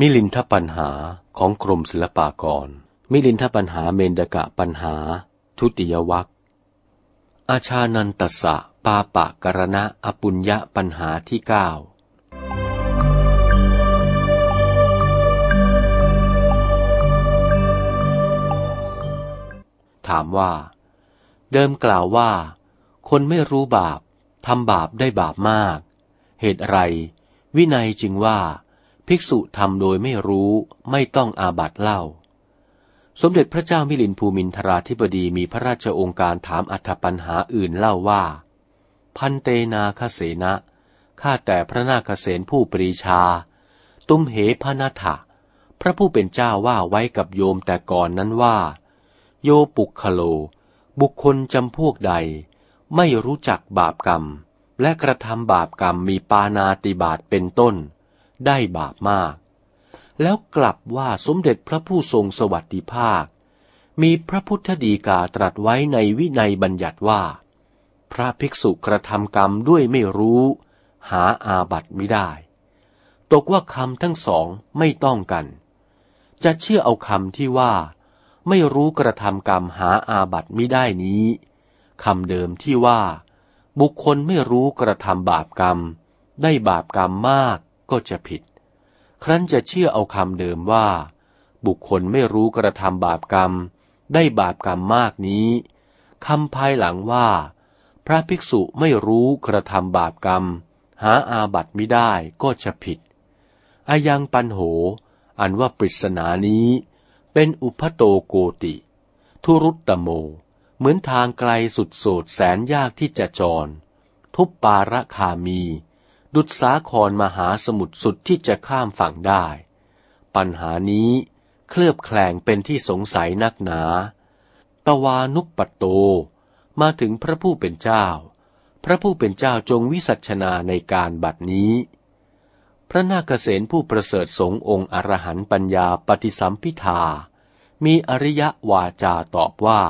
มิลินทปัญหาของกรมศิลปากร มิลินทปัญหาเมนดกะปัญหา ทุติยวัคอาชานันตสะปาปะกรณะอปุญญะปัญหาที่เก้าถามว่า เดิมกล่าวว่า คนไม่รู้บาปทำบาปได้บาปมาก เหตุไร วินัยจึงว่า ภิกษุทำโดยไม่รู้ไม่ต้องอาบัตเล่า สมเด็จพระเจ้ามิลินภูมินทราธิบดีมีพระราชองค์การถามอัธปัญหาอื่นเล่าว่า พันเตนาคเสนะข้าแต่พระนาคเสนผู้ปรีชา ตุมเหพนาถะพระผู้เป็นเจ้าว่าไว้กับโยมแต่ก่อนนั้นว่า โยปุคโล บุคคลจำพวกใด ไม่รู้จักบาปกรรม และกระทำบาปกรรมมีปานาติบาตเป็นต้น ได้บาปมาก แล้วกลับว่าสมเด็จพระผู้ทรงสวัสดิภาค มีพระพุทธดีกาตรัสไว้ในวินัยบัญญัติว่า พระภิกษุกระทำกรรมด้วยไม่รู้ หาอาบัติไม่ได้ ตกว่าคำทั้งสองไม่ต้องกัน จะเชื่อเอาคำที่ว่า ไม่รู้กระทำกรรมหาอาบัติไม่ได้นี้คำเดิมที่ว่า บุคคลไม่รู้กระทำบาปกรรม ได้บาปกรรมมาก ก็จะผิด ครั้นจะเชื่อเอาคำเดิมว่า บุคคลไม่รู้กระทำบาปกรรม ได้บาปกรรมมากนี้คำภายหลังว่า พระภิกษุไม่รู้กระทำบาปกรรม หาอาบัติไม่ได้ก็จะผิดอายังปันโห อันว่าปริศนานี้ เป็นอุพโตโกติ ทุรุตตโม เหมือนทางไกลสุดโสดแสนยากที่จะจร ทุปปาระคามี ดุดสาครมหาสมุทรสุดที่จะข้ามฝั่งได้ ปัญหานี้เคลือบแคลงเป็นที่สงสัยนักหนา ตวานุปปโต มาถึงพระผู้เป็นเจ้า พระผู้เป็นเจ้าจงวิสัชนาในการบัดนี้ พระนาคเษนผู้ประเสริฐสงองค์อรหันปัญญาปฏิสัมพิทามีอริยวาจาตอบว่า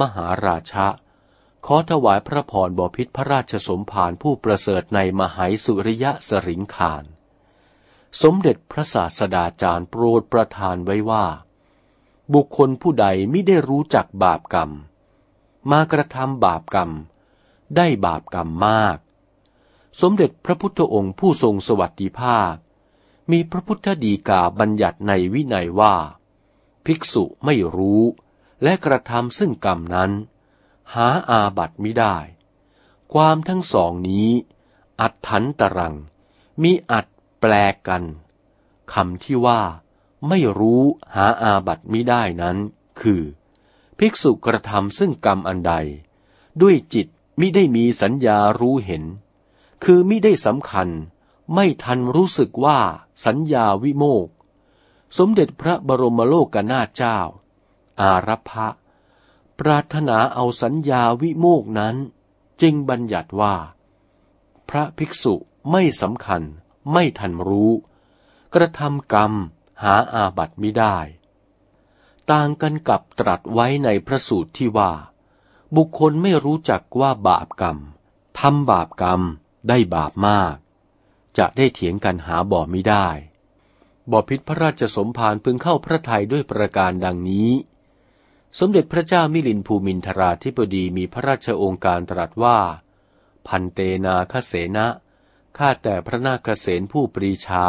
มหาราชะ ขอถวายพระพรบพิษพระราชสมภารผู้ประเสริฐในมหายสุริยะสริงคาร สมเด็จพระศาสดาจารย์โปรดประทานไว้ว่า บุคคลผู้ใดไม่ได้รู้จักบาปกรรม มากระทำบาปกรรม ได้บาปกรรมมาก สมเด็จพระพุทธองค์ผู้ทรงสวัสดิภาคมีพระพุทธดีกาบัญญัติในวินัยว่า ภิกษุไม่รู้และกระทำซึ่งกรรมนั้น หาอาบัติไม่ได้ ความทั้งสองนี้ อัดถันตรัง มีอัดแปลกันคำที่ว่า ไม่รู้หาอาบัติไม่ได้นั้น คือ ภิกษุกระทำซึ่งกรรมอันใด ด้วยจิตมิได้มีสัญญารู้เห็น คือมิได้สำคัญไม่ทันรู้สึกว่าสัญญาวิโมก สมเด็จพระบรมโลกนาถเจ้า อารัพะ ปรารถนาเอาสัญญาวิโมกนั้น จึงบัญญัติว่า พระภิกษุไม่สำคัญไม่ทันรู้ กระทำกรรมหาอาบัติไม่ได้ ต่างกันกับตรัสไว้ในพระสูตรที่ว่า บุคคลไม่รู้จักว่าบาปกรรมทำบาปกรรมได้บาปมาก จะได้เถียงกันหาบ่อไม่ได้บ่อพิษพระราชสมภารพึงเข้าพระทัยด้วยประการดังนี้ สมเด็จพระเจ้ามิลินภูมินทราธิบดีมีพระราชองค์การตรัสว่า พันเตนาคเสนะข้าแต่พระนาคเษนผู้ปรีชา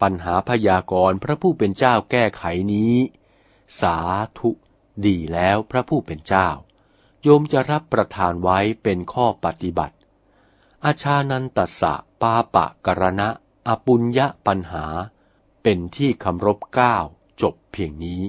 ปัญหาพยากรณ์พระผู้เป็นเจ้าแก้ไขนี้ สาธุดีแล้วพระผู้เป็นเจ้า โยมจะรับประทานไว้เป็นข้อปฏิบัติ อาชานันตสะปาปะกรณะ อปุญญะปัญหา เป็นที่คำรบก้าวจบเพียงนี้